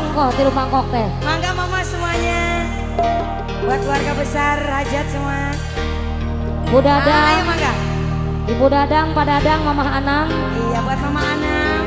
monggo tiru mangkok teh. Mangga mama semuanya. Buat keluarga besar hajat semua. Ibu Dadang. Ah, ayo mangga. Ibu Dadang, Pak Dadang, Mama Anang. Iya buat Mama Anang.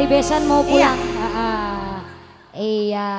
Dari Besan mau Iya. pulang. Ah, ah. Iya.